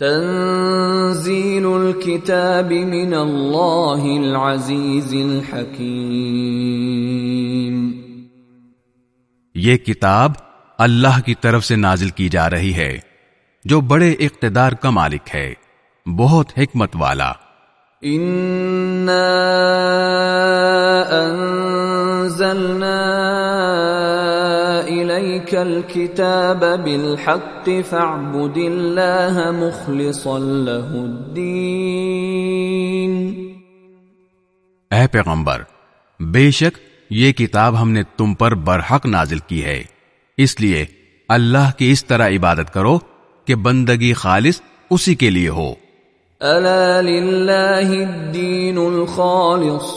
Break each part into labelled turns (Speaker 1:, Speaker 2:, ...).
Speaker 1: تنزیل الكتاب من اللہ العزیز الحکیم
Speaker 2: یہ کتاب اللہ کی طرف سے نازل کی جا رہی ہے، جو بڑے اقتدار کا مالک ہے، بہت حکمت والا۔
Speaker 1: الكتاب بالحق فاعبد الله مخلصا له الدين۔
Speaker 2: اے پیغمبر، بے شک یہ کتاب ہم نے تم پر برحق نازل کی ہے۔ اس لیے اللہ کی اس طرح عبادت کرو کہ بندگی خالص اسی کے لیے ہو۔
Speaker 1: الا للہ الدین الخالص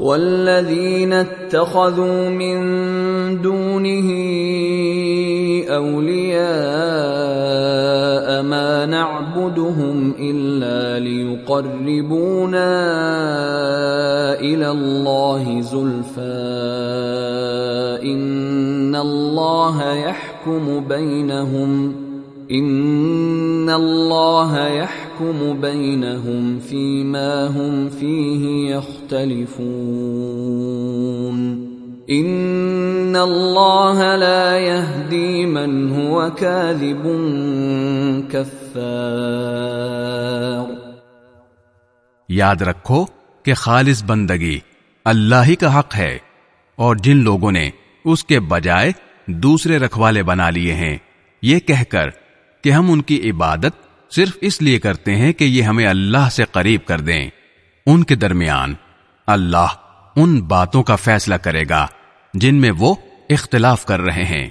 Speaker 1: والذین اتخذوا من دونه اولیاء ما نعبدهم الا ليقربونا الى الله زلفا ان الله يحكم بينهم ان الله يحكم بينهم فيما هم فيه يختلفون. ان اللہ لا يهدي من هو كاذب كفار.
Speaker 2: یاد رکھو کہ خالص بندگی اللہ ہی کا حق ہے اور جن لوگوں نے اس کے بجائے دوسرے رکھوالے بنا لیے ہیں، یہ کہہ کر کہ ہم ان کی عبادت صرف اس لیے کرتے ہیں کہ یہ ہمیں اللہ سے قریب کر دیں۔ ان کے درمیان اللہ ان باتوں کا فیصلہ کرے گا جن میں وہ اختلاف کر رہے ہیں۔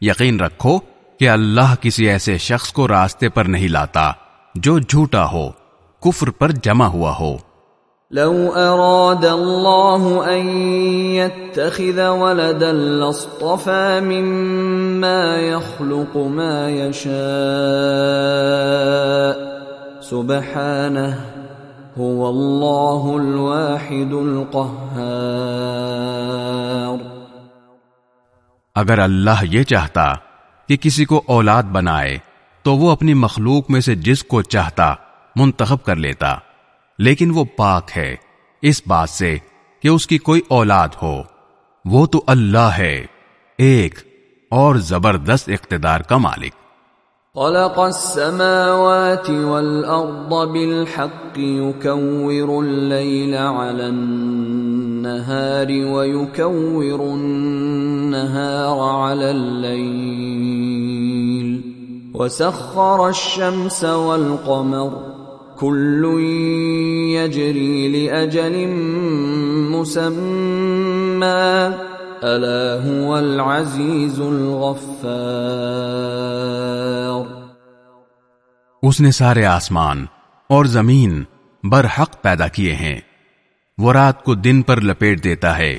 Speaker 2: یقین رکھو کہ اللہ کسی ایسے شخص کو راستے پر نہیں لاتا جو جھوٹا ہو، کفر پر جمع ہوا ہو۔
Speaker 1: لو اراد الله ان يتخذ ولدا لاصطفى مما يخلق ما يشاء. سبحانه هو الله الواحد القهار.
Speaker 2: اگر اللہ یہ چاہتا کہ کسی کو اولاد بنائے، تو وہ اپنی مخلوق میں سے جس کو چاہتا منتخب کر لیتا۔ لیکن وہ پاک ہے۔ اس بات سے کہ اس کی کوئی اولاد ہو، وہ تو اللہ ہے، ایک اور زبردست اقتدار کا مالک۔
Speaker 1: خلق السماوات والأرض بالحق، يكور الليل على النهار، ويكور النهار على الليل، وسخر الشمس والقمر۔ كل يجري لأجل مسمى. الا هو العزیز الغفار.
Speaker 2: اس نے سارے آسمان اور زمین برحق پیدا کیے ہیں۔ وہ رات کو دن پر لپیٹ دیتا ہے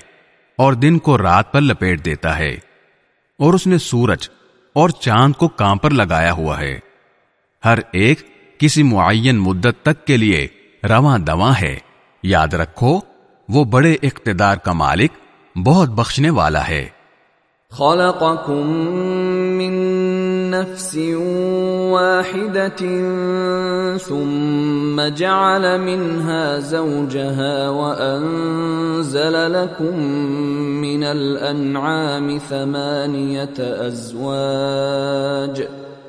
Speaker 2: اور دن کو رات پر لپیٹ دیتا ہے۔ اور اس نے سورج اور چاند کو کام پر لگایا ہوا ہے۔ ہر ایک کسی معین مدت تک کے لیے رواں دواں ہے۔ یاد رکھو، وہ بڑے اقتدار کا مالک، بہت بخشنے والا ہے۔
Speaker 1: خلقكم من نفس واحدة ثم جعل منها زوجها وأنزل لكم من الأنعام ثمانية أزواج۔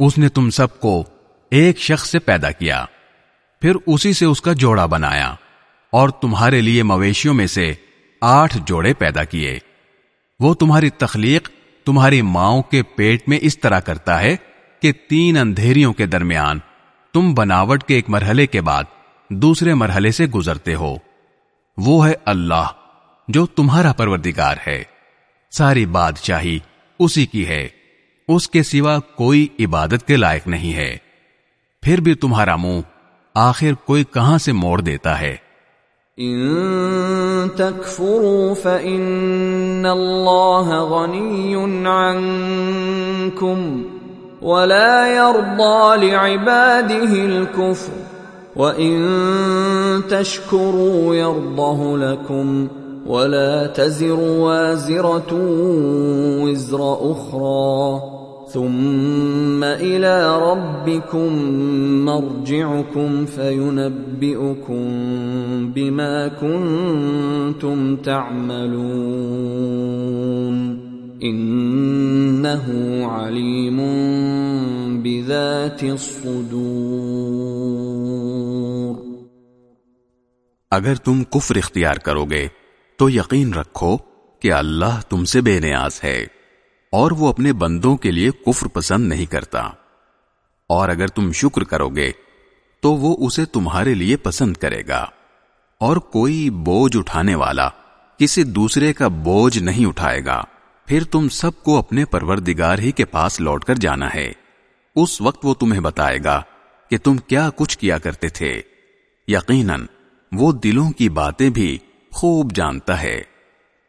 Speaker 2: اس نے تم سب کو ایک شخص سے پیدا کیا۔ پھر اسی سے اس کا جوڑا بنایا اور تمہارے لیے مویشیوں میں سے آٹھ جوڑے پیدا کیے۔ وہ تمہاری تخلیق تمہاری ماؤں کے پیٹ میں اس طرح کرتا ہے کہ تین اندھیریوں کے درمیان تم بناوٹ کے ایک مرحلے کے بعد دوسرے مرحلے سے گزرتے ہو۔ وہ ہے اللہ جو تمہارا پروردگار ہے۔ ساری بادشاہی اسی کی ہے۔ اس کے سوا کوئی عبادت کے لائق نہیں ہے۔ پھر بھی تمہارا منہ آخر کوئی کہاں سے موڑ دیتا ہے؟
Speaker 1: ان تکفروا فإن اللہ غنی عنکم ولا يرضى لعباده الكفر وإن تشكروا يرضه لكم ولا تزر وازرة وزر أخرى ثم إلى ربكم مرجعكم فينبئكم بما كنتم تعملون. إنه عليم بذات الصدور.
Speaker 2: اگر تم کفر اختیار کرو گے، تو یقین رکھو کہ اللہ تم سے بے نیاز ہے۔ اور وہ اپنے بندوں کے لیے کفر پسند نہیں کرتا۔ اور اگر تم شکر کرو گے، تو وہ اسے تمہارے لیے پسند کرے گا۔ اور کوئی بوجھ اٹھانے والا کسی دوسرے کا بوجھ نہیں اٹھائے گا۔ پھر تم سب کو اپنے پروردگار ہی کے پاس لوٹ کر جانا ہے۔ اس وقت وہ تمہیں بتائے گا کہ تم کیا کچھ کیا کرتے تھے۔ یقیناً وہ دلوں کی باتیں بھی خوب جانتا ہے۔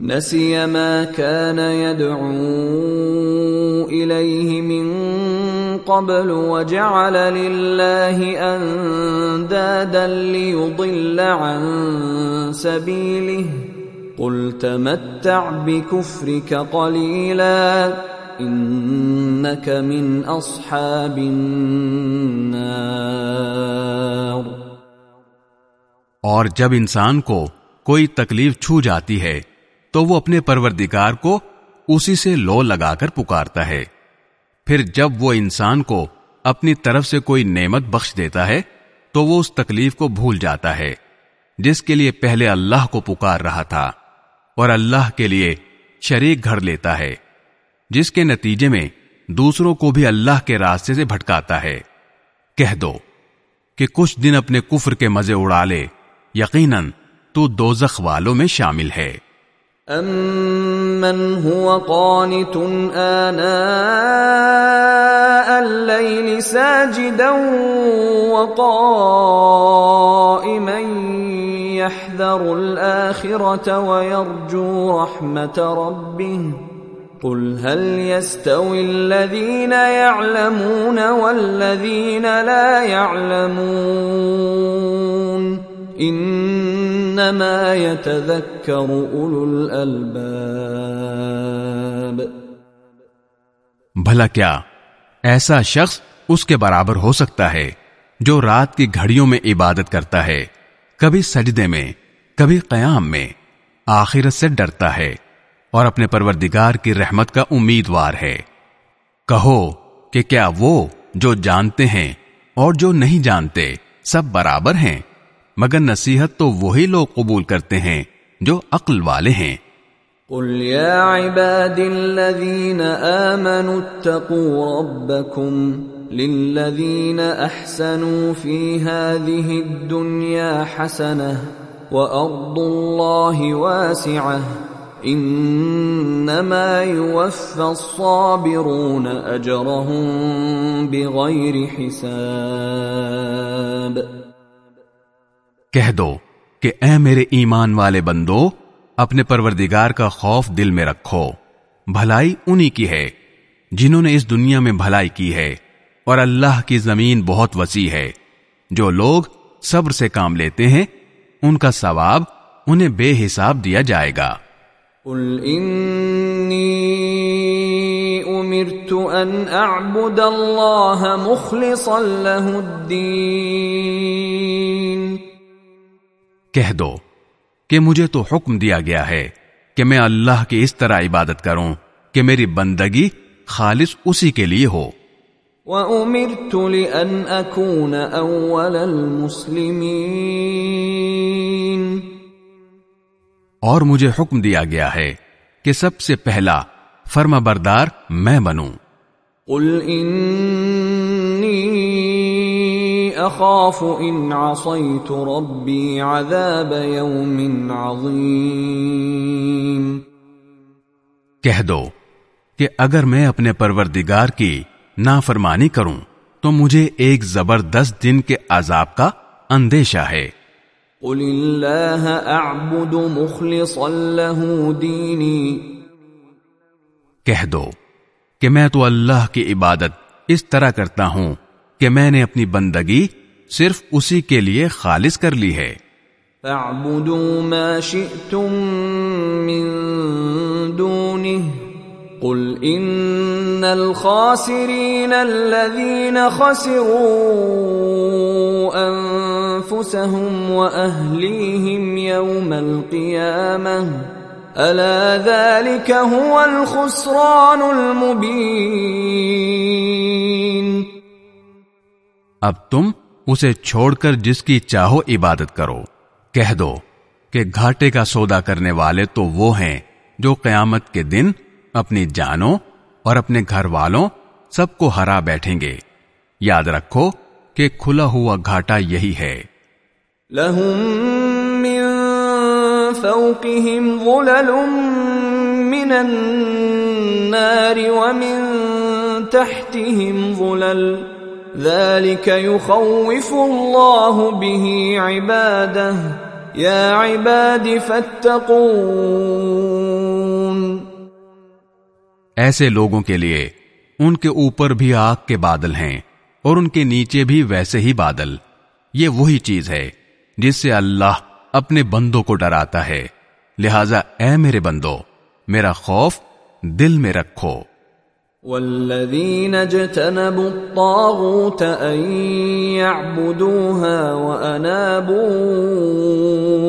Speaker 1: نسی ما كان يدعو إليه من قبل وجعل لله أندادا ليضل عن سبيله. قل تمتع بكفرك قليلا إنك من أصحاب النار.
Speaker 2: اور جب انسان کو کوئی تکلیف چھو جاتی ہے تو وہ اپنے پروردگار کو اسی سے لو لگا کر پکارتا ہے۔ پھر جب وہ انسان کو اپنی طرف سے کوئی نعمت بخش دیتا ہے، تو وہ اس تکلیف کو بھول جاتا ہے، جس کے لیے پہلے اللہ کو پکار رہا تھا۔ اور اللہ کے لیے شریک گھر لیتا ہے، جس کے نتیجے میں دوسروں کو بھی اللہ کے راستے سے بھٹکاتا ہے۔ کہہ دو کہ کچھ دن اپنے کفر کے مزے اڑا لے، یقیناً تو دوزخ والوں میں شامل ہے۔
Speaker 1: أَمَّنْ هُوَ قَانِتٌ آنَاءَ اللَّيْلِ سَاجِدًا وَقَائِمًا يَحْذَرُ الْآخِرَةَ وَيَرْجُو رَحْمَةَ رَبِّهِ قُلْ هَلْ يَسْتَوِي الَّذِينَ يَعْلَمُونَ وَالَّذِينَ لَا يَعْلَمُونَ انما يتذكر اولو الالباب
Speaker 2: بھلا کیا ایسا شخص اس کے برابر ہو سکتا ہے جو رات کی گھڑیوں میں عبادت کرتا ہے، کبھی سجدے میں، کبھی قیام میں، آخرت سے ڈرتا ہے اور اپنے پروردگار کی رحمت کا امیدوار ہے۔ کہو کہ کیا وہ جو جانتے ہیں اور جو نہیں جانتے، سب برابر ہیں؟ مگر نصیحت تو وہی لوگ قبول کرتے ہیں جو عقل والے ہیں۔
Speaker 1: قل يا عباد الذين آمنوا اتقوا ربكم للذين أحسنوا في هذه الدنيا حسنة وأرض الله واسعة إنما يوفى الصابرون أجرهم بغير حساب۔
Speaker 2: کہہ دو کہ اے میرے ایمان والے بندو، اپنے پروردگار کا خوف دل میں رکھو۔ بھلائی انہی کی ہے جنہوں نے اس دنیا میں بھلائی کی ہے، اور اللہ کی زمین بہت وسیع ہے۔ جو لوگ صبر سے کام لیتے ہیں، ان کا ثواب انہیں بے حساب دیا جائے گا۔
Speaker 1: قل انی امرت ان اعبد اللہ مخلصا له الدین
Speaker 2: کہہ دو کہ مجھے تو حکم دیا گیا ہے کہ میں اللہ کی اس طرح عبادت کروں کہ میری بندگی خالص اسی کے لیے ہو۔
Speaker 1: وَأُمِرْتُ لِأَنْ أَكُونَ أَوَّلَ الْمُسْلِمِينَ۔
Speaker 2: اور مجھے حکم دیا گیا ہے کہ سب سے پہلا فرما بردار میں بنوں۔
Speaker 1: قل انی اخاف ان عصیت ربی عذاب یوم عظیم
Speaker 2: کہہ دو کہ اگر میں اپنے پروردگار کی نافرمانی کروں تو مجھے ایک زبردست دن کے عذاب کا اندیشہ ہے۔
Speaker 1: قل اللہ اعبد مخلصا له دینی
Speaker 2: کہہ دو کہ میں تو اللہ کی عبادت اس طرح کرتا ہوں کہ میں نے اپنی بندگی صرف اسی کے لیے خالص کر لی ہے۔
Speaker 1: فاعبدوا ما شئتم من دونه قل ان الخاسرين الذين خسروا انفسهم واهليهم يوم القيامه الا ذلك هو الخسران المبين
Speaker 2: اب تم اسے چھوڑ کر جس کی چاہو عبادت کرو۔ کہہ دو کہ گھاٹے کا سودا کرنے والے تو وہ ہیں جو قیامت کے دن اپنی جانوں اور اپنے گھر والوں سب کو ہرا بیٹھیں گے۔ یاد رکھو کہ کھلا ہوا گھاٹا یہی ہے۔
Speaker 1: لهم من فوقهم ظلل من النار ومن تحتهم ظلل ذلك يخوف الله به عباده. يا عباد فاتقون.
Speaker 2: ایسے لوگوں کے لیے ان کے اوپر بھی آگ کے بادل ہیں اور ان کے نیچے بھی ویسے ہی بادل۔ یہ وہی چیز ہے جس سے اللہ اپنے بندوں کو ڈراتا ہے۔ لہذا اے میرے بندو، میرا خوف دل میں رکھو۔
Speaker 1: والذين اجتنبوا الطاغوت أن يعبدوها وأنابوا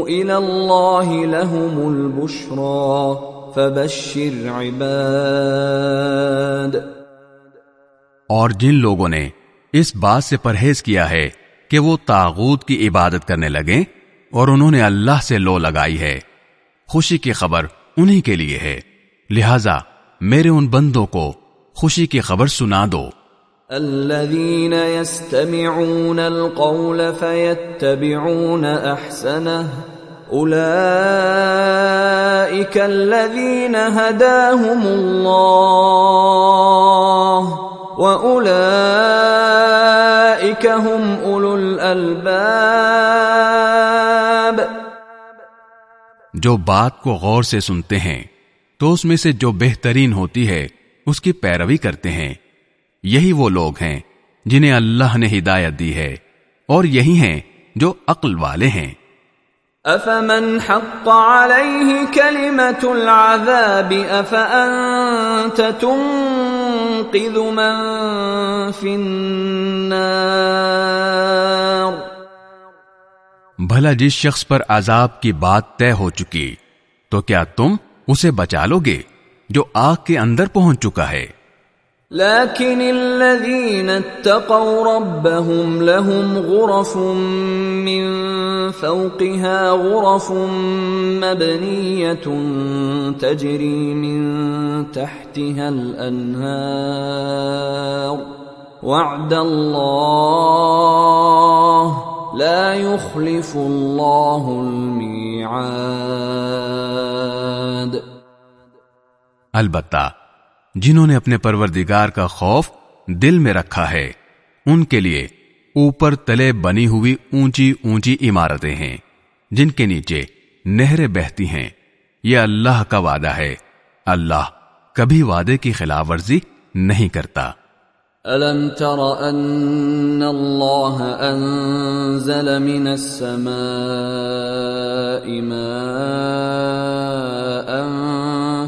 Speaker 1: إلى الله لهم البشرى فبشر عباد
Speaker 2: اور جن لوگوں نے اس بات سے پرہیز کیا ہے کہ وہ تاغوت کی عبادت کرنے لگے اور انہوں نے اللہ سے لو لگائی ہے، خوشی کی خبر انہی کے لیے ہے۔ لہذا میرے ان بندوں کو خوشی کی خبر سنا دو۔
Speaker 1: الذين يستمعون القول فيتبعون احسنه اولئك الذين هداهم الله واولئك هم اولو الالباب
Speaker 2: جو بات کو غور سے سنتے ہیں تو اس میں سے جو بہترین ہوتی ہے اس کی پیروی کرتے ہیں۔ یہی وہ لوگ ہیں جنہیں اللہ نے ہدایت دی ہے اور یہی ہیں جو عقل والے ہیں۔
Speaker 1: افمن حق عليه كلمة العذاب افانت تنقذ من في النار؟
Speaker 2: بھلا جس شخص پر عذاب کی بات طے ہو چکی تو کیا تم اسے بچا لو گے جو آگ کے اندر پہنچ چکا ہے۔
Speaker 1: لكن الذين اتقوا ربهم لهم غرف من فوقها غرف مبنية تجري من تحتها الأنهار وعد الله لا يخلف الله الميعاد
Speaker 2: البتہ، جنہوں نے اپنے پروردگار کا خوف دل میں رکھا ہے، ان کے لیے اوپر تلے بنی ہوئی اونچی اونچی عمارتیں ہیں، جن کے نیچے نہریں بہتی ہیں۔ یہ اللہ کا وعدہ ہے۔ اللہ کبھی وعدے کی خلاف ورزی نہیں کرتا۔
Speaker 1: ألم تر أن الله أنزل من السماء ماء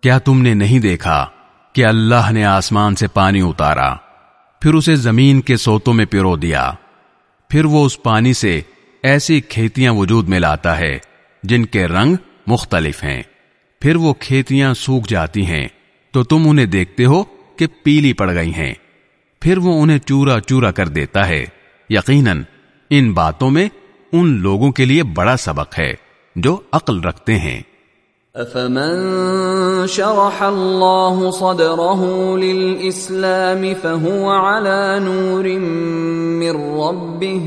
Speaker 2: کیا تم نے نہیں دیکھا کہ اللہ نے آسمان سے پانی اتارا؟ پھر اسے زمین کے سوتوں میں پیرو دیا۔ پھر وہ اس پانی سے ایسی کھیتیاں وجود میں لاتا ہے جن کے رنگ مختلف ہیں۔ پھر وہ کھیتیاں سوکھ جاتی ہیں۔ تو تم انہیں دیکھتے ہو کہ پیلی پڑ گئی ہیں۔ پھر وہ انہیں چورا چورا کر دیتا ہے۔ یقیناً ان باتوں میں ان لوگوں کے لیے بڑا سبق ہے جو عقل رکھتے ہیں۔
Speaker 1: افمن شرح الله صدره للاسلام فهو على نور من ربه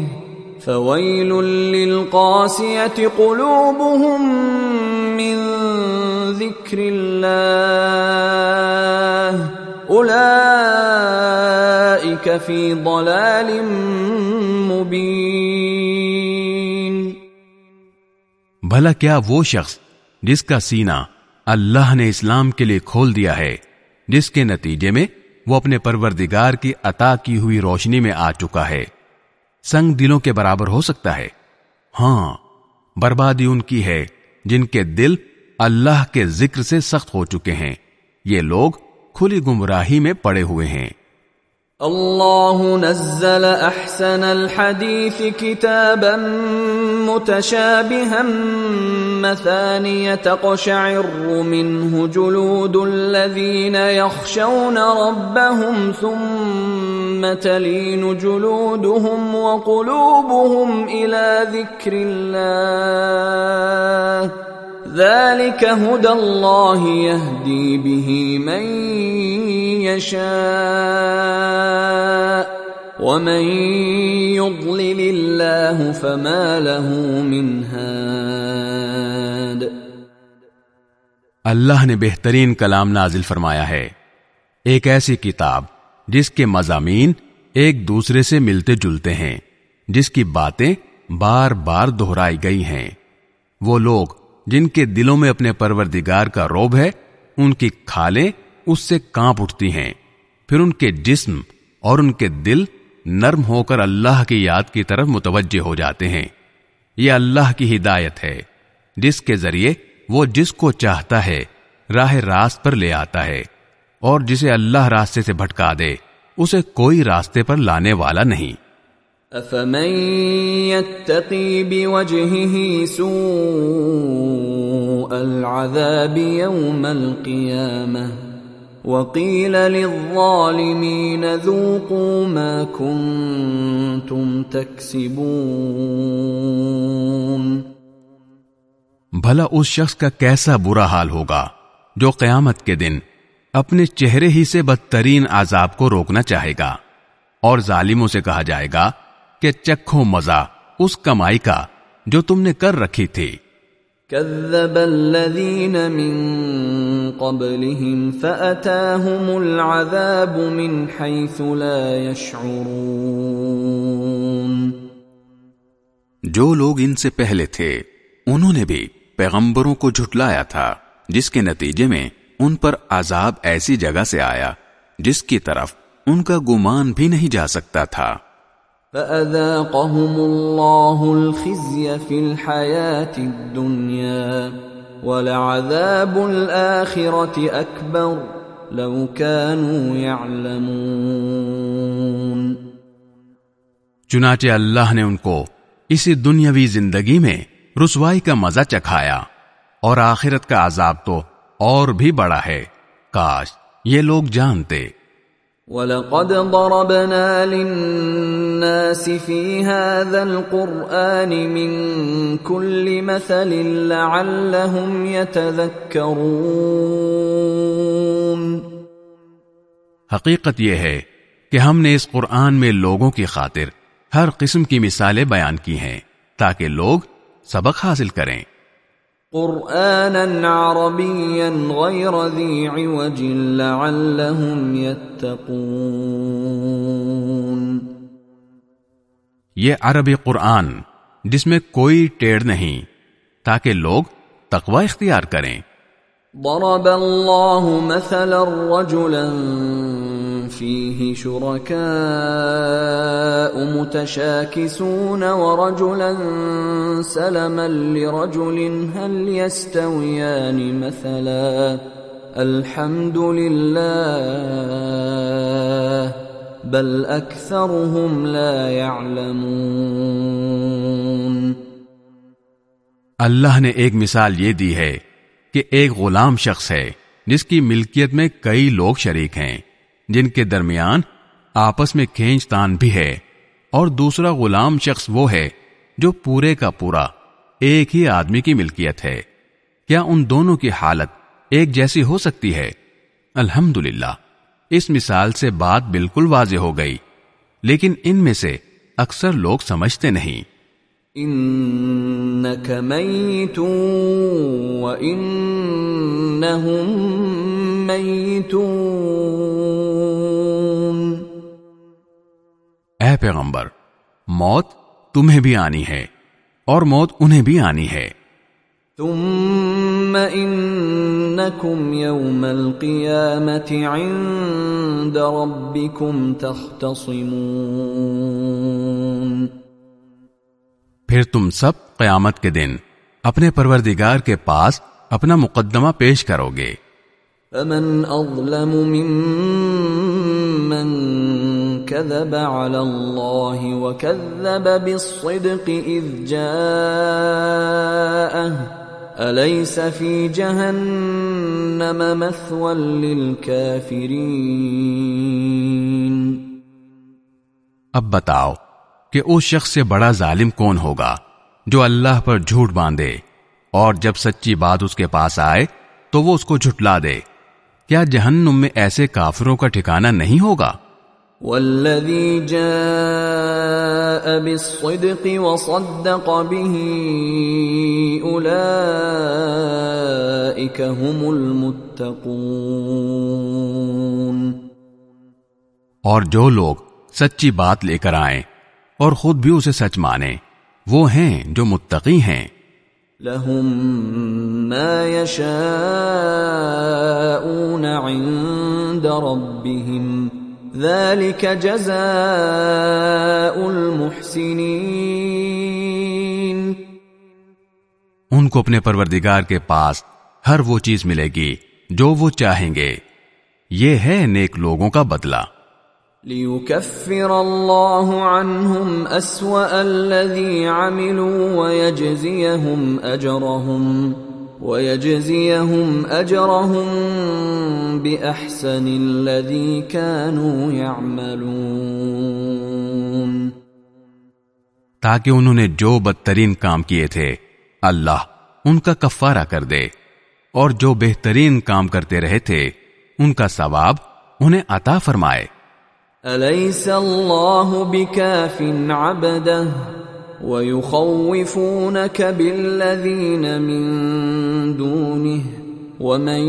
Speaker 1: فويل للقاسيه قلوبهم من ذكر الله اولئك في ضلال مبين
Speaker 2: بھلا کیا وہ شخص جس کا سینہ اللہ نے اسلام کے لیے کھول دیا ہے، جس کے نتیجے میں وہ اپنے پروردگار کی عطا کی ہوئی روشنی میں آ چکا ہے۔ سنگ دلوں کے برابر ہو سکتا ہے۔ ہاں بربادی ان کی ہے جن کے دل اللہ کے ذکر سے سخت ہو چکے ہیں۔ یہ لوگ کھلی گمراہی میں پڑے ہوئے ہیں۔
Speaker 1: الله نزل احسن الحديث كتابا متشابها مثانية تقشعر منه جلود الذين يخشون ربهم ثم تلين جلودهم وقلوبهم الى ذكر الله ذلك هدى الله يهدي به من يشاء ومن يضلل الله فما له من هاد
Speaker 2: اللہ نے بہترین کلام نازل فرمایا ہے۔ ایک ایسی کتاب جس کے مضامین ایک دوسرے سے ملتے جلتے ہیں، جس کی باتیں بار بار دہرائی گئی ہیں۔ وہ لوگ جن کے دلوں میں اپنے پروردگار کا روب ہے، ان کی کھالیں اس سے کانپ اٹھتی ہیں۔ پھر ان کے جسم اور ان کے دل نرم ہو کر اللہ کی یاد کی طرف متوجہ ہو جاتے ہیں۔ یہ اللہ کی ہدایت ہے۔ جس کے ذریعے وہ جس کو چاہتا ہے راہ راست پر لے آتا ہے اور جسے اللہ راستے سے بھٹکا دے، اسے کوئی راستے پر لانے والا نہیں۔
Speaker 1: افمن يتقي بوجهه سوء العذاب يوم وقيل للظالمين ذوقوا ما كنتم تكسبون
Speaker 2: بھلا اس شخص کا کیسا برا حال ہوگا جو قیامت کے دن اپنے چہرے ہی سے بدترین عذاب کو روکنا چاہے گا؟ اور ظالموں سے کہا جائے گا کہ چکھو مزہ اس کمائی کا جو تم نے کر رکھی تھی۔
Speaker 1: كذب الذين من قبلهم فأتاهم العذاب من حيث لا يشعرون.
Speaker 2: جو لوگ ان سے پہلے تھے، انہوں نے بھی پیغمبروں کو جھٹلایا تھا، جس کے نتیجے میں ان پر عذاب ایسی جگہ سے آیا، جس کی طرف ان کا گمان بھی نہیں جا سکتا تھا۔
Speaker 1: فأذاقهم الله الخزي في الحياة الدنيا ولعذاب الآخرة أكبر لو كانوا يعلمون
Speaker 2: چنانچہ اللہ نے ان کو اسی دنیاوی زندگی میں رسوائی کا مزہ چکھایا اور آخرت کا عذاب تو اور بھی بڑا ہے، کاش یہ لوگ جانتے۔
Speaker 1: وَلَقَدْ ضَرَبْنَا لِلنَّاسِ فِي هَذَا الْقُرْآنِ مِنْ كُلِّ مَثَلٍ لَعَلَّهُمْ يَتَذَكَّرُونَ
Speaker 2: حقیقت یہ ہے کہ ہم نے اس قرآن میں لوگوں کی خاطر ہر قسم کی مثالیں بیان کی ہیں تاکہ لوگ سبق حاصل کریں۔
Speaker 1: قرآنا عربيا غير ذي عوج لعلهم يتقون
Speaker 2: یہ عربی قرآن جس میں کوئی ٹیڑھ نہیں تاکہ لوگ تقوی اختیار کریں۔
Speaker 1: ضرب الله مثلا رجلا فيه شركاء متشاكسون ورجلا سلما لرجل هل يستويان مثلا الحمد لله بل اكثرهم لا يعلمون
Speaker 2: اللہ نے ایک مثال یہ دی ہے کہ ایک غلام شخص ہے جس کی ملکیت میں کئی لوگ شریک ہیں۔ جن کے درمیان آپس میں کھینچ تان بھی ہے۔ اور دوسرا غلام شخص وہ ہے جو پورے کا پورا ایک ہی آدمی کی ملکیت ہے۔ کیا ان دونوں کی حالت ایک جیسی ہو سکتی ہے؟ الحمد اس مثال سے بات بالکل واضح ہو گئی۔ لیکن ان میں سے اکثر لوگ سمجھتے نہیں۔
Speaker 1: انك ميت وانهم ميتون
Speaker 2: اے پیغمبر موت تمہیں بھی آنی ہے اور موت انہیں بھی آنی ہے۔
Speaker 1: ثم انكم يوم القيامه عند ربكم تختصمون۔
Speaker 2: پھر تم سب قیامت کے دن اپنے پروردگار کے پاس اپنا مقدمہ پیش کرو گے۔
Speaker 1: فمن اظلم ممن كذب على الله وكذب بالصدق اذ جاءه. اليس في جهنم مثوى للكافرين؟
Speaker 2: اب بتاؤ کہ اس شخص سے بڑا ظالم کون ہوگا جو اللہ پر جھوٹ باندھے اور جب سچی بات اس کے پاس آئے تو وہ اس کو جھٹلا دے۔ کیا جہنم میں ایسے کافروں کا ٹھکانہ نہیں ہوگا؟
Speaker 1: والذی جاء بالصدق وصدق به هم المتقون.
Speaker 2: اور جو لوگ سچی بات لے کر آئیں اور خود بھی اسے سچ مانے وہ ہیں جو متقی ہیں۔
Speaker 1: لهم ما يشاءون عند ربهم. ذلك جزاء المحسنين.
Speaker 2: ان کو اپنے پروردگار کے پاس ہر وہ چیز ملے گی جو وہ چاہیں گے۔ یہ ہے نیک لوگوں کا بدلہ۔
Speaker 1: ليكفر الله عنهم أسوأ الذي عملوا ويجزيهم أجرهم۔ ويجزيهم أجرهم بأحسن الذي كانوا يعملون
Speaker 2: تاکہ انہوں نے جو بدترین کام کیے تھے اللہ ان کا کفارہ کر دے۔ اور جو بہترین کام کرتے رہے تھے ان کا ثواب انہیں عطا فرمائے۔
Speaker 1: أليس الله بكاف عبده؟ ويخوفونك بالذين من دونه ومن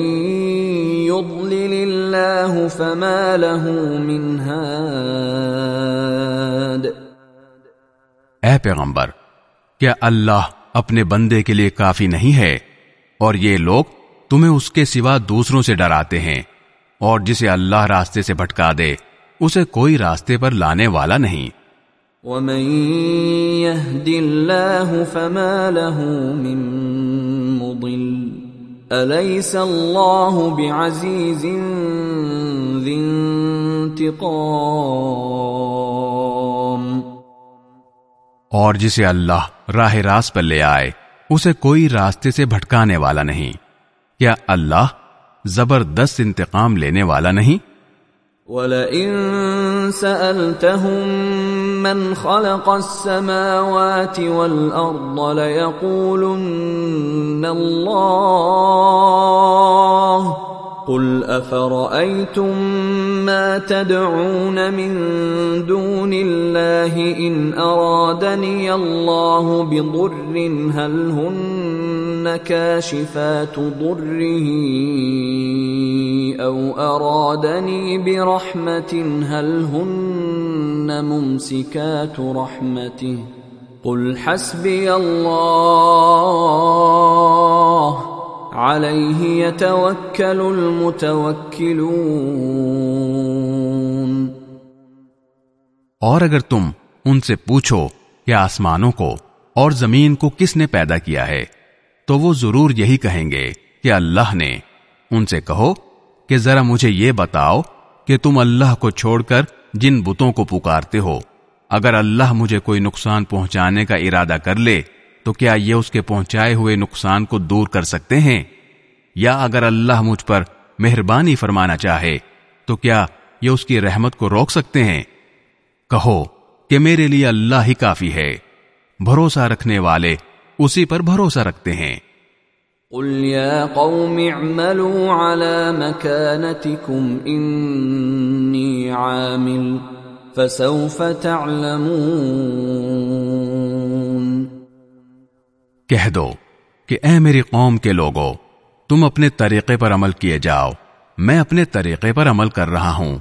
Speaker 1: يضلل الله فما له من هاد
Speaker 2: اے پیغمبر، کیا اللہ اپنے بندے کے لیے کافی نہیں ہے؟ اور یہ لوگ تمہیں اس کے سوا دوسروں سے ڈراتے ہیں، اور جسے اللہ راستے سے بھٹکا دے، اسے کوئی راستے پر لانے والا نہیں۔
Speaker 1: ومن يهد الله فما له من مضل أليس الله بعزيز ذي انتقام؟
Speaker 2: اور جسے اللہ راہ راست پر لے آئے، اسے کوئی راستے سے بھٹکانے والا نہیں۔ کیا اللہ زبردست انتقام لینے والا نہیں؟
Speaker 1: وَلَئِن سَأَلْتَهُم مَّنْ خَلَقَ السَّمَاوَاتِ وَالْأَرْضَ لَيَقُولُنَّ اللَّهُ قل افرايتم ما تدعون من دون الله ان ارادني الله بضر هل هن كاشفات ضره او ارادني برحمه هل هن ممسكات رحمته قل حسبي الله علیہ يتوکل المتوکلون
Speaker 2: اور اگر تم ان سے پوچھو کہ آسمانوں کو اور زمین کو کس نے پیدا کیا ہے، تو وہ ضرور یہی کہیں گے کہ اللہ نے ان سے کہو کہ ذرا مجھے یہ بتاؤ کہ تم اللہ کو چھوڑ کر جن بتوں کو پکارتے ہو۔ اگر اللہ مجھے کوئی نقصان پہنچانے کا ارادہ کر لے، تو کیا یہ اس کے پہنچائے ہوئے نقصان کو دور کر سکتے ہیں؟ یا اگر اللہ مجھ پر مہربانی فرمانا چاہے، تو کیا یہ اس کی رحمت کو روک سکتے ہیں؟ کہو کہ میرے لیے اللہ ہی کافی ہے۔ بھروسہ رکھنے والے اسی پر بھروسہ رکھتے ہیں۔
Speaker 1: قل يا قوم اعملوا على مكانتكم عامل فسوف تعلمون
Speaker 2: کہہ دو کہ اے میری قوم کے لوگوں تم اپنے طریقے پر عمل کیے جاؤ۔ میں اپنے طریقے پر عمل کر رہا ہوں۔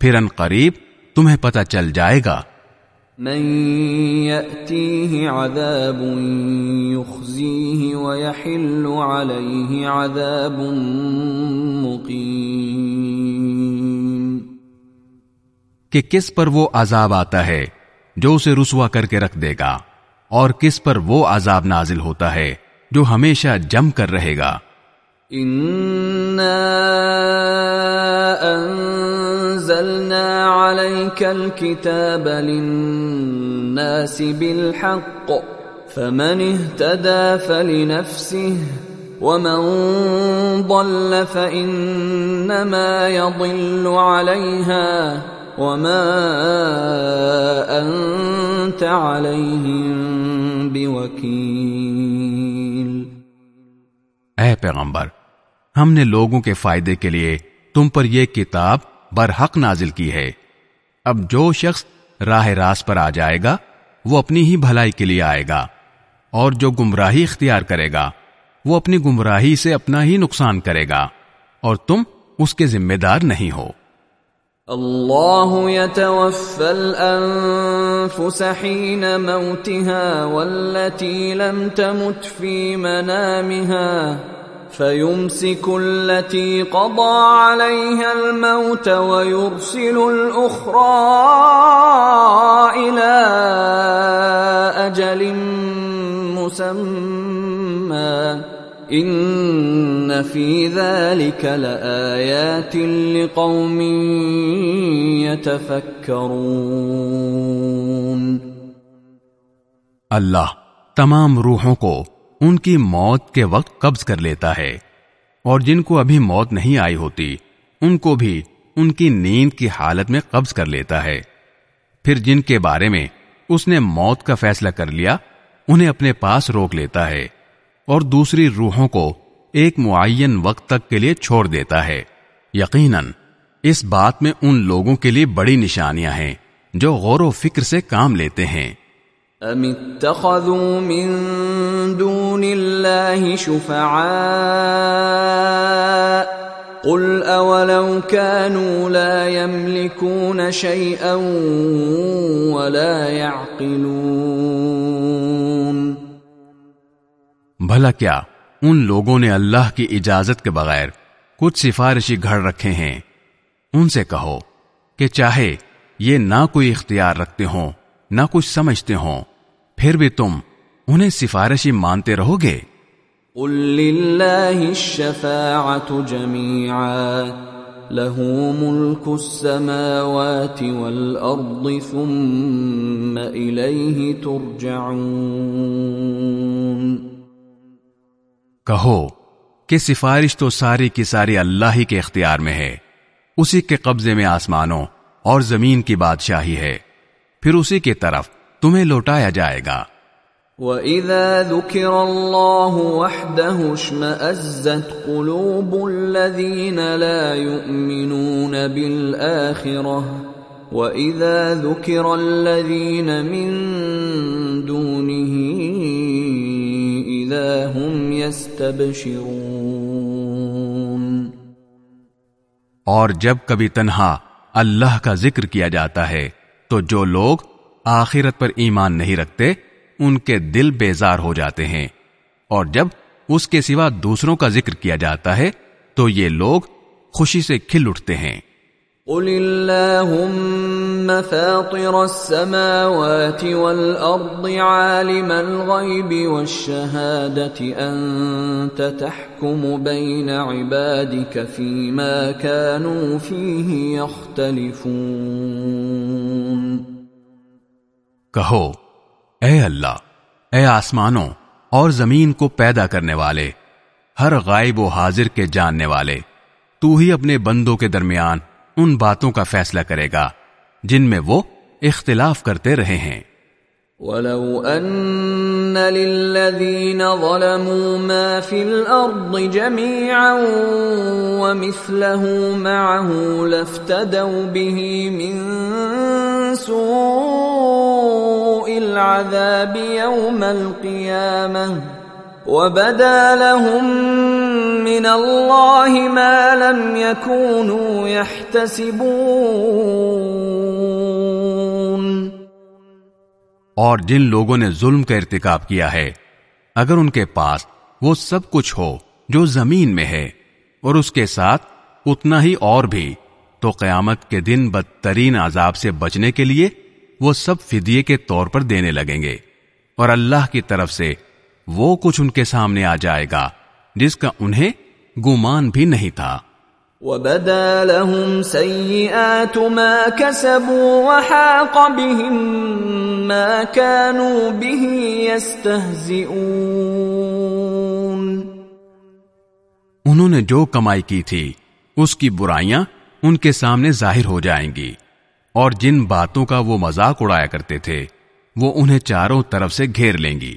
Speaker 2: پھر ان قریب تمہیں پتہ چل جائے گا۔
Speaker 1: من يأتيه عذاب يخزيه ويحل عليه عذاب مقيم۔
Speaker 2: کہ کس پر وہ عذاب آتا ہے جو اسے رسوا کر کے رکھ دے گا اور کس پر وہ عذاب نازل ہوتا ہے جو ہمیشہ جم کر رہے گا۔
Speaker 1: انزلنا عليك الكتاب للناس بالحق فمن اهتدى فلنفسه ومن ضل فإنما يضل عليها وما انت عليهم بوكيل
Speaker 2: اے پیغمبر ہم نے لوگوں کے فائدے کے لیے تم پر یہ کتاب برحق نازل کی ہے۔ اب جو شخص راہ راس پر آ جائے گا، وہ اپنی ہی بھلائی کے لیے آئے گا۔ اور جو گمراہی اختیار کرے گا، وہ اپنی گمراہی سے اپنا ہی نقصان کرے گا۔ اور تم اس کے ذمہ دار نہیں ہو۔
Speaker 1: الله يتوفى الأنفس حين موتها والتي لم تمت في منامها۔ فيمسك التي قضى عليها الموت ويرسل الأخرى إلى أجل مسمى. ان فی ذلك لآیات لقوم يتفکرون
Speaker 2: اللہ تمام روحوں کو ان کی موت کے وقت قبض کر لیتا ہے۔ اور جن کو ابھی موت نہیں آئی ہوتی، ان کو بھی ان کی نیند کی حالت میں قبض کر لیتا ہے۔ پھر جن کے بارے میں اس نے موت کا فیصلہ کر لیا، انہیں اپنے پاس روک لیتا ہے۔ اور دوسری روحوں کو ایک معین وقت تک کے لیے چھوڑ دیتا ہے۔ یقیناً، اس بات میں ان لوگوں کے لیے بڑی نشانیاں ہیں جو غور و فکر سے کام لیتے ہیں۔
Speaker 1: ام اتخذوا من دون اللہ شفعاء قل اولو كانوا لا يملكون شيئا ولا يعقلون
Speaker 2: بھلا کیا ان لوگوں نے اللہ کی اجازت کے بغیر کچھ سفارشی گھڑ رکھے ہیں؟ ان سے کہو کہ چاہے یہ نہ کوئی اختیار رکھتے ہوں۔ نہ کچھ سمجھتے ہوں۔ پھر بھی تم انہیں سفارشی مانتے رہو گے
Speaker 1: قل للہ الشفاعت جميعا۔ له ملك السماوات والأرض ثم إليه ترجعون۔
Speaker 2: کہو کہ سفارش تو ساری کی ساری اللہ ہی کے اختیار میں ہے۔ اسی کے قبضے میں آسمانوں اور زمین کی بادشاہی ہے۔ پھر اسی کی طرف تمہیں لوٹایا جائے گا۔
Speaker 1: وَإِذَا ذُكِرَ اللَّهُ وَحْدَهُ اشْمَأَزَّتْ قُلُوبُ الَّذِينَ لَا يُؤْمِنُونَ بِالْآخِرَةِ وَإِذَا ذُكِرَ الَّذِينَ مِن دُونِهِ إِذَا هُمْ يَسْتَبْشِرُونَ۔
Speaker 2: اور جب کبھی تنہا اللہ کا ذکر کیا جاتا ہے تو جو لوگ آخرت پر ایمان نہیں رکھتے، ان کے دل بیزار ہو جاتے ہیں۔ اور جب اس کے سوا دوسروں کا ذکر کیا جاتا ہے، تو یہ لوگ خوشی سے کھل اٹھتے ہیں۔
Speaker 1: قل اللهم فاطر السماوات والأرض عالم الغيب والشهادة، أنت تحكم بين عبادك فيما كانوا فيه يختلفون
Speaker 2: کہو، اے اللہ، اے آسمانوں اور زمین کو پیدا کرنے والے، ہر غائب و حاضر کے جاننے والے، تو ہی اپنے بندوں کے درمیان ان باتوں کا فیصلہ کرے گا، جن میں وہ اختلاف کرتے رہے ہیں۔
Speaker 1: ولو ان للذين ظلموا ما في الارض جميعا ومثله معه لافتدوا به من سوء العذاب يوم القيامه وبدا لهم من الله ما لم يكونوا يحتسبون
Speaker 2: اور جن لوگوں نے ظلم کا ارتکاب کیا ہے، اگر ان کے پاس وہ سب کچھ ہو جو زمین میں ہے، اور اس کے ساتھ اتنا ہی اور بھی، تو قیامت کے دن بدترین عذاب سے بچنے کے لیے وہ سب فدیے کے طور پر دینے لگیں گے۔ اور اللہ کی طرف سے وہ کچھ ان کے سامنے آ جائے گا جس کا انہیں گمان بھی نہیں تھا۔
Speaker 1: وبدا لهم سيئات ما كسبوا وحاق بهم ما كانوا به يستهزئون۔
Speaker 2: انہوں نے جو کمائی کی تھی، اس کی برائیاں ان کے سامنے ظاہر ہو جائیں گی۔ اور جن باتوں کا وہ مذاق اڑایا کرتے تھے، وہ انہیں چاروں طرف سے گھیر لیں گی۔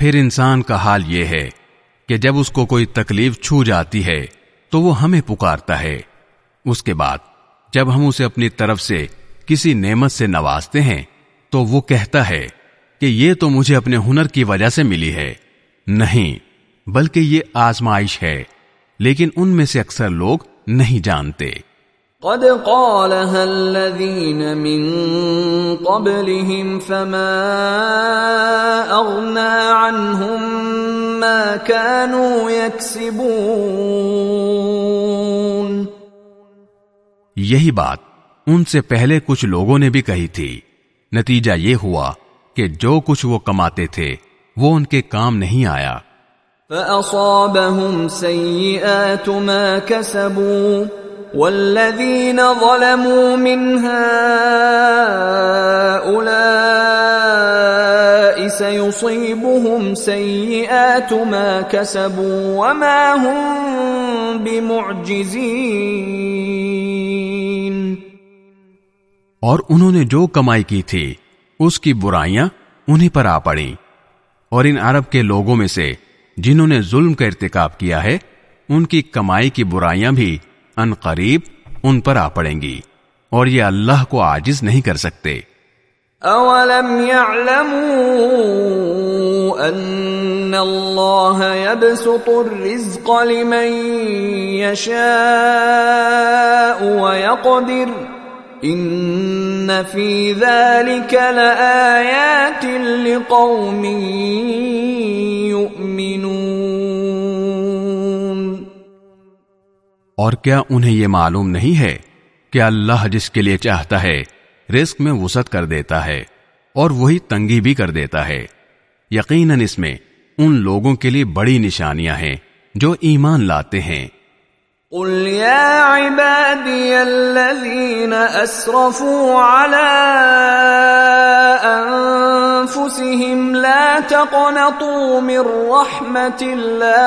Speaker 2: پھر انسان کا حال یہ ہے کہ جب اس کو کوئی تکلیف چھو جاتی ہے تو وہ ہمیں پکارتا ہے۔ اس کے بعد جب ہم اسے اپنی طرف سے کسی نعمت سے نوازتے ہیں تو وہ کہتا ہے کہ یہ تو مجھے اپنے ہنر کی وجہ سے ملی ہے۔ نہیں، بلکہ یہ آزمائش ہے، لیکن ان میں سے اکثر لوگ نہیں جانتے۔
Speaker 1: قد قالها الذين من قبلهم فما اغنى عنهم ما كانوا يكسبون
Speaker 2: یہی بات ان سے پہلے کچھ لوگوں نے بھی کہی تھی۔ نتیجہ یہ ہوا کہ جو کچھ وہ کماتے تھے وہ ان کے کام نہیں آیا۔
Speaker 1: فَأَصَابَهُمْ سَيِّئَاتُ مَا كَسَبُوا۔ والذين ظلموا من هؤلاء سيصيبهم سيئات ما كسبوا وما هم بمعجزين
Speaker 2: اور انہوں نے جو کمائی کی تھی، اس کی برائیاں انہیں پر آ پڑی اور ان عرب کے لوگوں میں سے جنہوں نے ظلم کا ارتکاب کیا ہے، ان کی کمائی کی برائیاں بھی ان قریب ان پر آ پڑیں گی اور یہ اللہ کو عاجز نہیں کر سکتے۔
Speaker 1: اولم يعلموا ان اللہ يبسط الرزق لمن يشاء ويقدر ان فی ذلك لآیات لقوم
Speaker 2: اور کیا انہیں یہ معلوم نہیں ہے کہ اللہ جس کے لیے چاہتا ہے، رزق میں وسعت کر دیتا ہے اور وہی تنگی بھی کر دیتا ہے۔ یقیناً اس میں ان لوگوں کے لیے بڑی نشانیاں ہیں جو ایمان لاتے ہیں۔
Speaker 1: قل يا عبادي الذين أسرفوا على أنفسهم لا تقنطوا من رحمة الله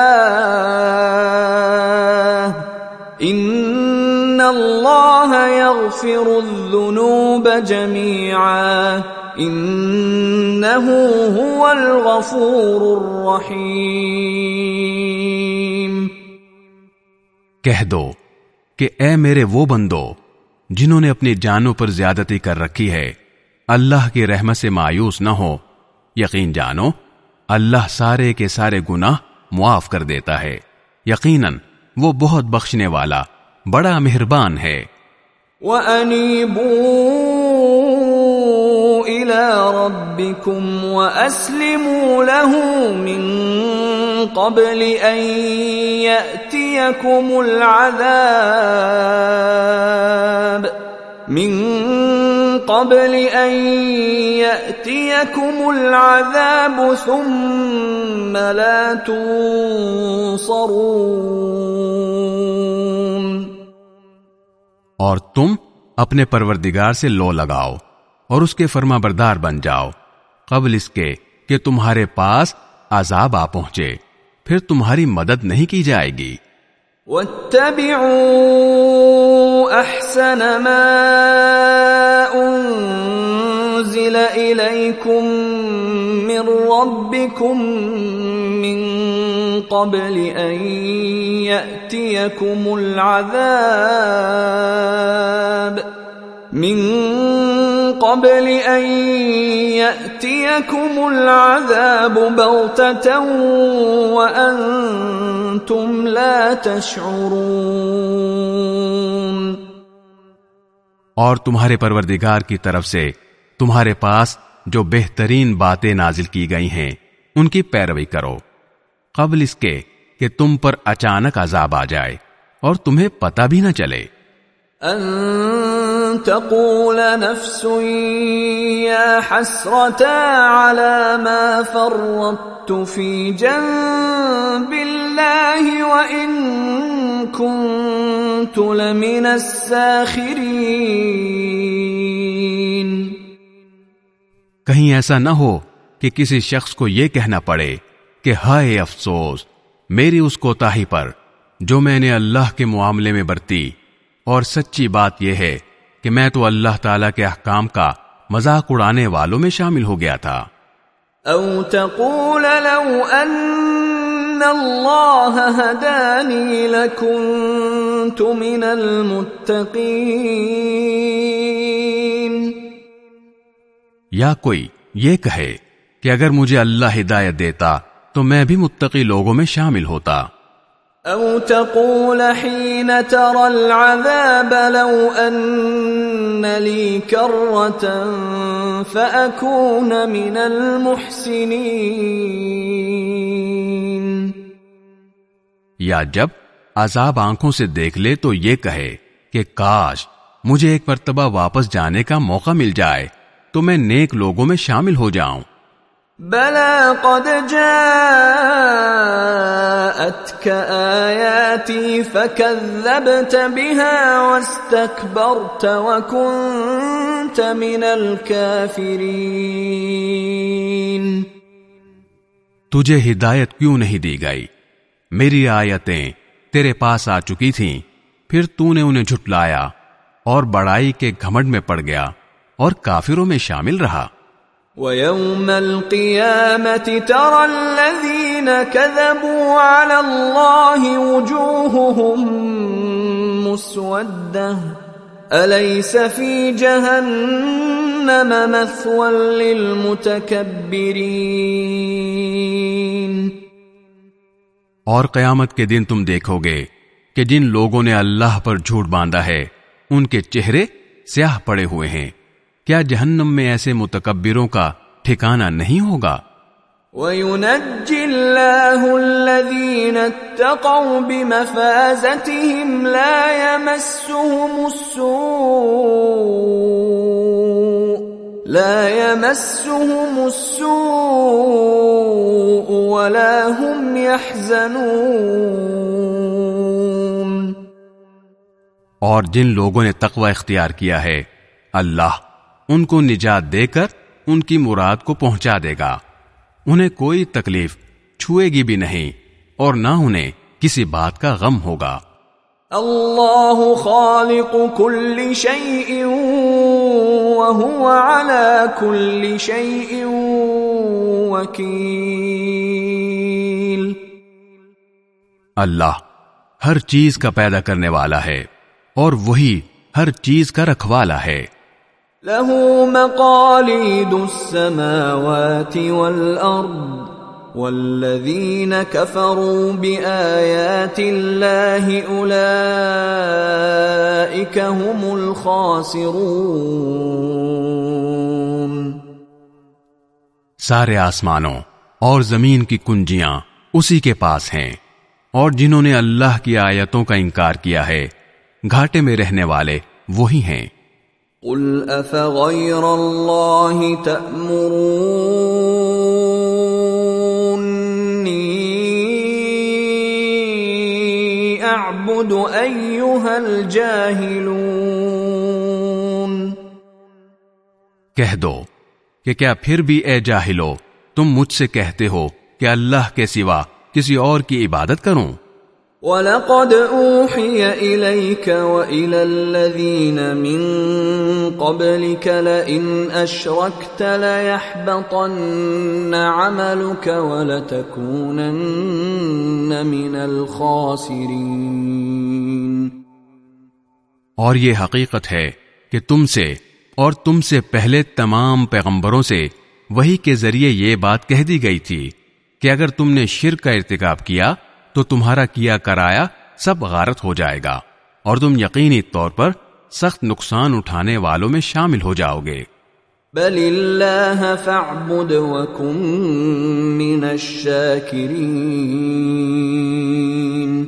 Speaker 1: إن الله يغفر الذنوب جميعا إنه هو الغفور الرحيم
Speaker 2: کہہ دو کہ اے میرے وہ بندو جنہوں نے اپنی جانوں پر زیادتی کر رکھی ہے، اللہ کی رحمت سے مایوس نہ ہو۔ یقین جانو، اللہ سارے کے سارے گناہ معاف کر دیتا ہے۔ یقیناً وہ بہت بخشنے والا، بڑا مہربان ہے۔
Speaker 1: وَأَنِيبُوا إِلَىٰ رَبِّكُمْ وَأَسْلِمُوا لَهُ مِن قبل ان ياتيكم العذاب من قبل ان ياتيكم العذاب ثم لا تنصرون
Speaker 2: اور تم اپنے پروردگار سے لو لگاؤ اور اس کے فرما بردار بن جاؤ قبل اس کے کہ تمہارے پاس عذاب آ پہنچے، پھر تمہاری مدد نہیں کی جائے گی۔
Speaker 1: واتبعوا احسن ما انزل اليكم من ربكم من قبل ان ياتيكم العذاب من قبل ان ياتيكم العذاب بغته وانتم لا تشعرون
Speaker 2: اور تمہارے پروردگار کی طرف سے تمہارے پاس جو بہترین باتیں نازل کی گئی ہیں ان کی پیروی کرو۔ قبل اس کے کہ تم پر اچانک عذاب آ جائے اور تمہیں پتہ بھی نہ چلے۔
Speaker 1: ان تقول نفس يا حسرة على ما فرطت في جنب الله وإن كنت لمن الساخرين.
Speaker 2: کہیں ایسا نہ ہو کہ کسی شخص کو یہ کہنا پڑے کہ ہائے افسوس، میری اس کوتاہی پر جو میں نے اللہ کے معاملے میں برتی، اور سچی بات یہ ہے کہ میں تو اللہ تعالی کے احکام کا مذاق اڑانے والوں میں شامل ہو گیا تھا۔
Speaker 1: او تقول لو ان اللہ هدانی لکنت من المتقین۔
Speaker 2: یا کوئی یہ کہے کہ اگر مجھے اللہ ہدایت دیتا تو میں بھی متقی لوگوں میں شامل ہوتا۔
Speaker 1: او تقول حين ترى العذاب لو ان لي كرة فاكون من المحسنين۔
Speaker 2: یا جب عذاب آنکھوں سے دیکھ لے تو یہ کہے کہ کاش مجھے ایک مرتبہ واپس جانے کا موقع مل جائے تو میں نیک لوگوں میں شامل ہو جاؤں۔
Speaker 1: بلى قد جاءتك آياتي فكذبت بها واستكبرت وكنت من الكافرين
Speaker 2: تجھے ہدایت کیوں نہیں دی گئی؟ میری آیتیں تیرے پاس آ چکی تھیں، پھر تو نے انہیں جھٹلایا اور بڑائی کے گھمنڈ میں پڑ گیا اور کافروں میں شامل رہا۔
Speaker 1: وَيَوْمَ الْقِيَامَةِ تَرَى الَّذِينَ كَذَبُوا عَلَى اللَّهِ وُجُوهُهُمْ مُسْوَدَّةٌ. أَلَيْسَ فِي جَهَنَّمَ مَثْوًى لِلْمُتَكَبِّرِينَ؟
Speaker 2: اور قیامت کے دن تم دیکھو گے کہ جن لوگوں نے اللہ پر جھوٹ باندھا ہے، ان کے چہرے سیاہ پڑے ہوئے ہیں۔ کیا جہنم میں ایسے متکبروں کا ٹھکانہ نہیں ہوگا؟
Speaker 1: وَيُنَجِّ اللَّهُ الَّذِينَ اتَّقَوْا بِمَفَازَتِهِمْ لَا يَمَسُّهُمُ السُّوءُ لا يمسهم السوء ولا هم يحزنون
Speaker 2: اور جن لوگوں نے تقوی اختیار کیا ہے اللہ ان کو نجات دے کر ان کی مراد کو پہنچا دے گا۔ انہیں کوئی تکلیف چھوئے گی بھی نہیں اور نہ انہیں کسی بات کا غم ہوگا۔
Speaker 1: اللہ خالق شيء وهو على كل شيء وكيل
Speaker 2: اللہ ہر چیز کا پیدا کرنے والا ہے اور وہی ہر چیز کا رکھوالا ہے۔
Speaker 1: له مقاليد السماوات والأرض والذين كفروا بآيات الله أولئك هم الخاسرون.
Speaker 2: سارے آسمانوں اور زمین کی کنجیاں اسی کے پاس ہیں اور جنہوں نے اللہ کی آیتوں کا انکار کیا ہے، گھاٹے میں رہنے والے وہی ہیں۔
Speaker 1: قل افغير الله تأمروني اعبد ايها الجاهلون
Speaker 2: کہہ دو کہ کیا پھر بھی اے جاہلو تم مجھ سے کہتے ہو کہ اللہ کے سوا کسی اور کی عبادت کروں؟
Speaker 1: وَلَقَدْ أُوحِيَ إِلَيْكَ وَإِلَى الَّذِينَ مِن قَبْلِكَ لَئِنْ أَشْرَكْتَ لَيَحْبَطَنَّ عَمَلُكَ وَلَتَكُونَنَّ مِنَ الْخَاسِرِينَ۔
Speaker 2: اور یہ حقیقت ہے کہ تم سے اور تم سے پہلے تمام پیغمبروں سے وہی کے ذریعے یہ بات کہہ دی گئی تھی کہ اگر تم نے شرک کا ارتکاب کیا تو تمہارا کیا کرایا سب غارت ہو جائے گا اور تم یقینی طور پر سخت نقصان اٹھانے والوں میں شامل ہو جاؤ گے۔
Speaker 1: بل اللہ فاعبد وکن من الشاکرین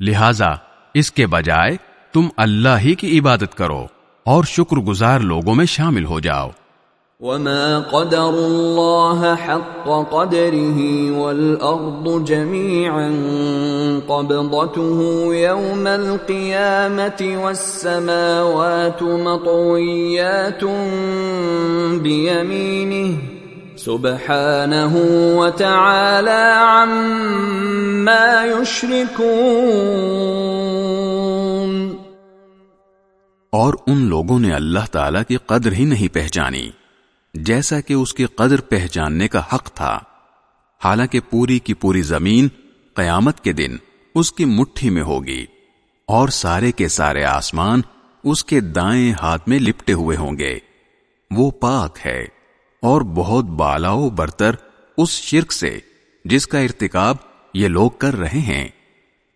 Speaker 2: لہذا اس کے بجائے تم اللہ ہی کی عبادت کرو اور شکر گزار لوگوں میں شامل ہو جاؤ۔
Speaker 1: وما قدر الله حق قدره والأرض جميعا قبضته يوم القيامة والسماوات مطويات بيمينه سبحانه وتعالى عما يشركون
Speaker 2: اور ان لوگوں نے اللہ تعالی کی قدر ہی نہیں پہچانی۔ جیسا کہ اس کی قدر پہچاننے کا حق تھا۔ حالانکہ پوری کی پوری زمین قیامت کے دن اس کی مٹھی میں ہوگی اور سارے کے سارے آسمان اس کے دائیں ہاتھ میں لپٹے ہوئے ہوں گے۔ وہ پاک ہے اور بہت بالا و برتر اس شرک سے جس کا ارتکاب یہ لوگ کر رہے ہیں۔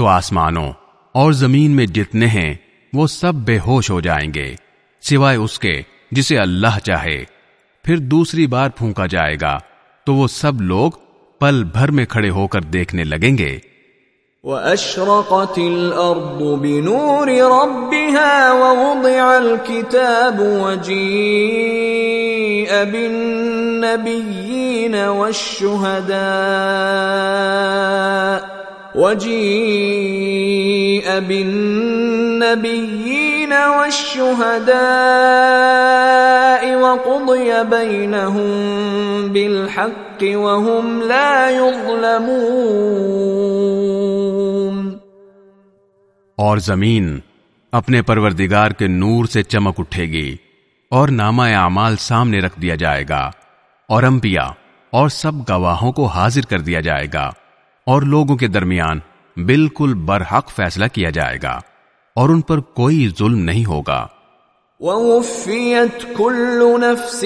Speaker 2: تو آسمانوں اور زمین میں جتنے ہیں، وہ سب بے ہوش ہو جائیں گے، سوائے اس کے جسے اللہ چاہے۔ پھر دوسری بار پھونکا جائے گا، تو وہ سب لوگ پل بھر میں کھڑے ہو کر دیکھنے لگیں گے۔
Speaker 1: وَأَشْرَقَتِ الْأَرْضُ بِنُورِ رَبِّهَا وَوُضِعَ الْكِتَابُ وَجِيءَ بِالنَّبِيِّينَ وَالشُّهَدَاءِ وجيء بالنبيين والشهداء وقضي بينهم بالحق وهم لا يظلمون.
Speaker 2: اور زمین اپنے پروردگار کے نور سے چمک اٹھے گی اور نامہ اعمال سامنے رکھ دیا جائے گا اور انبیاء اور سب گواہوں کو حاضر کر دیا جائے گا۔ اور لوگوں کے درمیان بالکل برحق فیصلہ کیا جائے گا اور ان پر کوئی ظلم نہیں ہوگا۔
Speaker 1: ووفيت كل نفس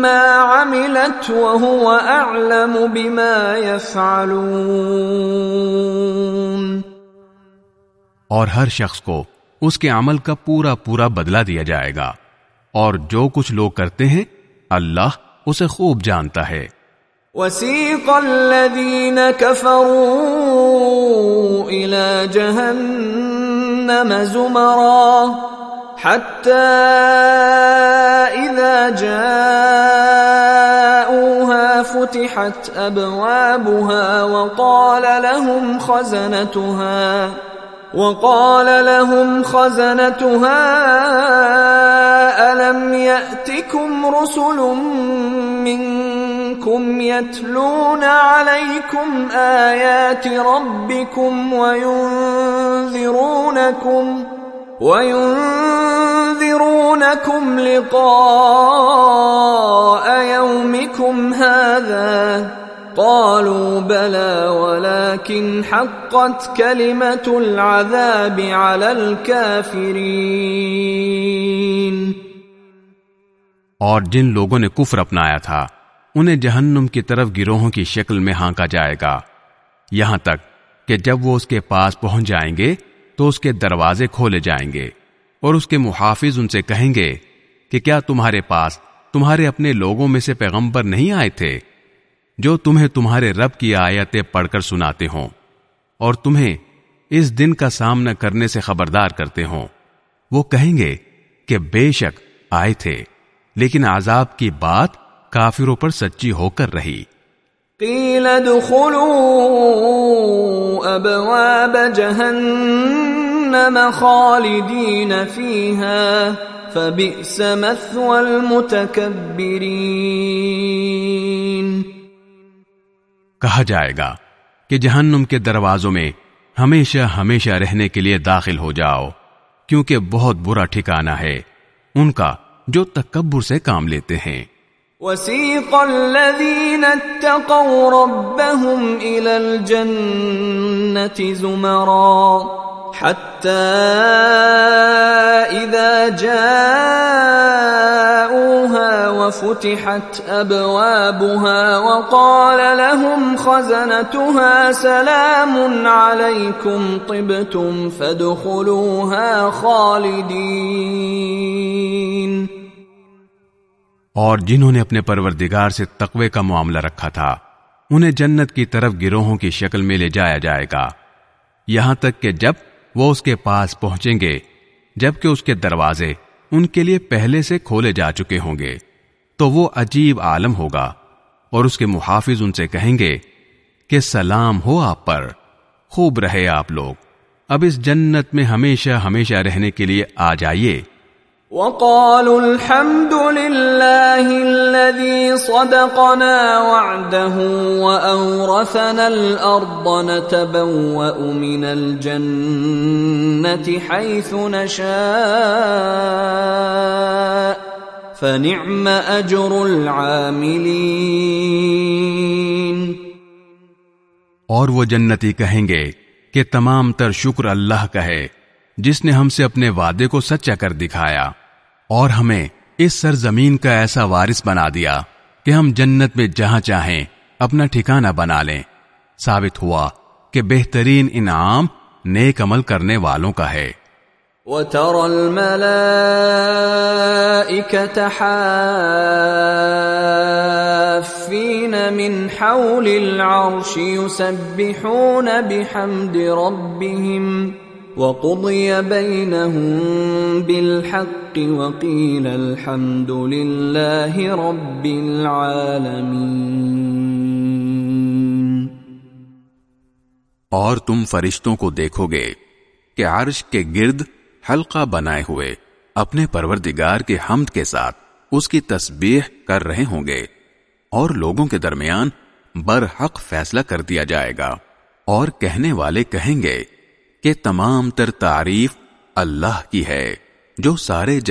Speaker 1: ما عملت وهو اعلم بما يفعلون۔
Speaker 2: اور ہر شخص کو اس کے عمل کا پورا پورا بدلہ دیا جائے گا۔ اور جو کچھ لوگ کرتے ہیں اللہ اسے خوب جانتا ہے۔
Speaker 1: وسيق الذين كفروا إلى جهنم زمرا حتى إذا جاءوها فتحت أبوابها وقال لهم خزنتها وقال لهم خزنتها ألم يأتكم رسل منكم يتلون عليكم آيات ربكم وينذرونكم وينذرونكم لقاء يومكم هذا قالوا بلى ولكن حقت كلمة العذاب على الكافرين
Speaker 2: اور جن لوگوں نے کفر اپنایا تھا انہیں جہنم کی طرف گروہوں کی شکل میں ہانکا جائے گا۔ یہاں تک کہ جب وہ اس کے پاس پہنچ جائیں گے تو اس کے دروازے کھولے جائیں گے اور اس کے محافظ ان سے کہیں گے کہ کیا تمہارے پاس تمہارے اپنے لوگوں میں سے پیغمبر نہیں آئے تھے جو تمہیں تمہارے رب کی آیتیں پڑھ کر سناتے ہوں اور تمہیں اس دن کا سامنا کرنے سے خبردار کرتے ہوں؟ وہ کہیں گے کہ بے شک آئے تھے، لیکن عذاب کی بات کافروں پر سچی ہو کر رہی۔
Speaker 1: قيل ادخلوا ابواب جهنم خالدين فيها فبئس مثوى المتكبرين
Speaker 2: کہا جائے گا کہ جہنم کے دروازوں میں ہمیشہ ہمیشہ رہنے کے لیے داخل ہو جاؤ کیونکہ بہت برا ٹھکانہ ہے۔ ان کا جو تکبر سے کام لیتے ہیں۔
Speaker 1: وسيق الذين اتقوا ربهم إلى الجنة زمرا حتى إذا جاءوها وفتحت أبوابها وقال لهم خزنتها سلام عليكم طبتم فادخلوها خالدين
Speaker 2: اور جنہوں نے اپنے پروردگار سے تقوی کا معاملہ رکھا تھا، انہیں جنت کی طرف گروہوں کی شکل میں لے جایا جائے گا۔ یہاں تک کہ جب وہ اس کے پاس پہنچیں گے، جبکہ اس کے دروازے ان کے لیے پہلے سے کھولے جا چکے ہوں گے، تو وہ عجیب عالم ہوگا۔ اور اس کے محافظ ان سے کہیں گے کہ سلام ہو آپ پر، خوب رہے آپ لوگ۔ اب اس جنت میں ہمیشہ ہمیشہ رہنے کے لیے آ جائیے۔
Speaker 1: وقالوا الحمد لله الذي صدقنا وعده وأورثنا الأرض نتبوأ من الجنة حيث نشاء فنعم أجر العاملين
Speaker 2: اور وہ جنتی کہیں گے کہ تمام تر شکر اللہ کا ہے۔ جس نے ہم سے اپنے وعدے کو سچا کر دکھایا اور ہمیں اس سرزمین کا ایسا وارث بنا دیا کہ ہم جنت میں جہاں چاہیں اپنا ٹھکانہ بنا لیں۔ ثابت ہوا کہ بہترین انعام نیک عمل کرنے والوں کا ہے۔
Speaker 1: وترى الملائكة حافين من حول العرش يسبحون بحمد ربهم وقضي بينهم بالحق وقيل الحمد لله رب العالمين.
Speaker 2: اور تم فرشتوں کو دیکھو گے کہ عرش کے گرد حلقہ بنائے ہوئے اپنے پروردگار کے حمد کے ساتھ اس کی تسبیح کر رہے ہوں گے اور لوگوں کے درمیان برحق فیصلہ کر دیا جائے گا اور کہنے والے کہیں گے کہ تمام تر تعریف اللہ کی ہے جو سارے